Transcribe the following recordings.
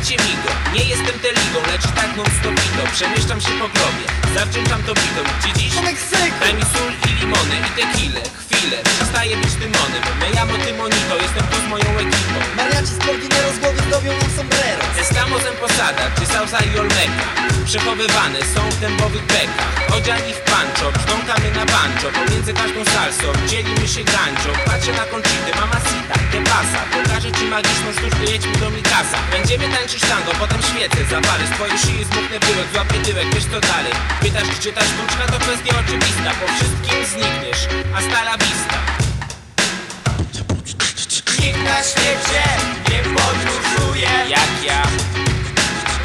Dajcie mi go, nie jestem teligą, lecz tak non stopito Przemieszczam się po grobie, zawdzięczam to bitą Gdzie dziś? Daj mi sól i limony i tequilę. Chwilę, przestaję być tymonem Mejamo tymonito, jestem tu z moją ekipą. Mariaci z Porgineros głowy zdobią nam sombrero. Estamos en posada, czy salsa i olmeca. Przechowywane są w dębowych bekach. Odziani w pancho, brzdąkamy na banjo. Pomiędzy każdą salsą dzielimy się gancho Patrzę na konczyty, mamacita, Te pasa, Magiczną sztuczkę, jedźmy do Mikasa. Będziemy tańczyć tango, potem świecę Zapalę z twojej szyi zmuchnę pyłek Złapię tyłek, wiesz co dalej. Pytasz gdzie ta sztuczka, to kwestia oczywista Po wszystkim znikniesz, hasta la vista Nikt na świecie nie podróżuje. Jak ja,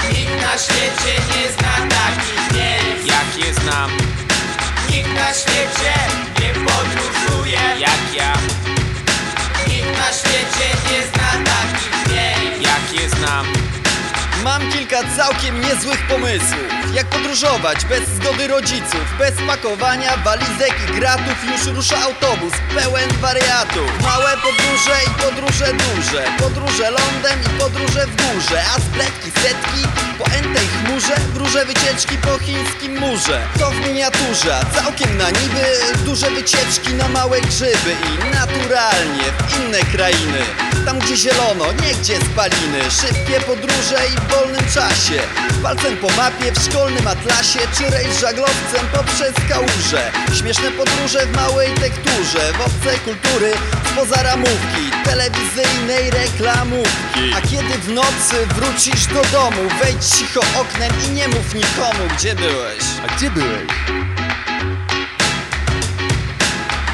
Nikt na świecie nie zna takich miejsc. Jak je znam. Nikt na świecie Mam kilka całkiem niezłych pomysłów. Jak podróżować bez zgody rodziców Bez pakowania walizek i gratów Już rusza autobus pełen wariatów. Małe podróże i podróże duże Podróże lądem i podróże w górze A spletki setki po entej chmurze Wróże wycieczki po chińskim murze. To w miniaturze, a całkiem na niby Duże wycieczki na małe grzyby I naturalnie w inne krainy. Tam gdzie zielono, nie gdzie spaliny. Szybkie podróże i wolnym czasie Palcem po mapie w szkolnym atlasie Czy rejs żaglowcem poprzez kałuże Śmieszne podróże w małej tekturze W obce kultury spoza ramówki Telewizyjnej reklamówki A kiedy w nocy wrócisz do domu Wejdź cicho oknem i nie mów nikomu Gdzie byłeś? A gdzie byłeś?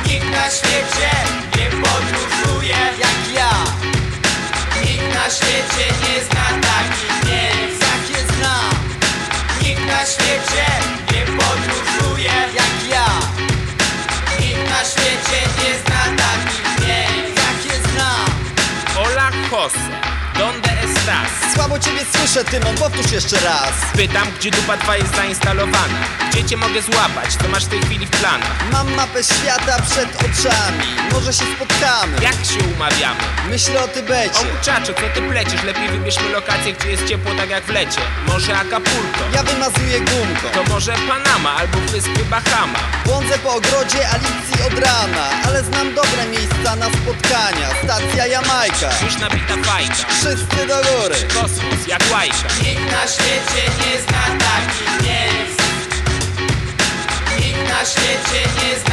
Nikt na świecie Nikt Słabo ciebie słyszę Tymon, powtórz jeszcze raz. Pytam, gdzie dupa twa jest zainstalowana? Gdzie cię mogę złapać, co masz w tej chwili w planach? Mam mapę świata przed oczami. Może się spotkamy. Jak się umawiamy? Myślę o Tybecie. O muczacho, co ty plecisz? Lepiej wybierzmy lokację, gdzie jest ciepło tak jak w lecie. Może Acapulco? Ja wymazuję gumką. To może Panama albo wyspy Bahama? Błądzę po ogrodzie Alicji od rana. Ale znam dobre miejsca na spotkania. Stacja Jamajka. Już nabita fajka. Wszyscy do góry kosmos jak łajka Nikt na świecie nie zna takich miejsc. Nikt na świecie nie zna